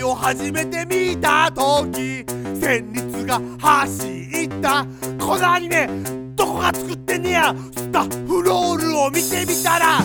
を初めて見た時旋律が走った。このアニメどこが作ってんねや。スタッフロールを見てみたら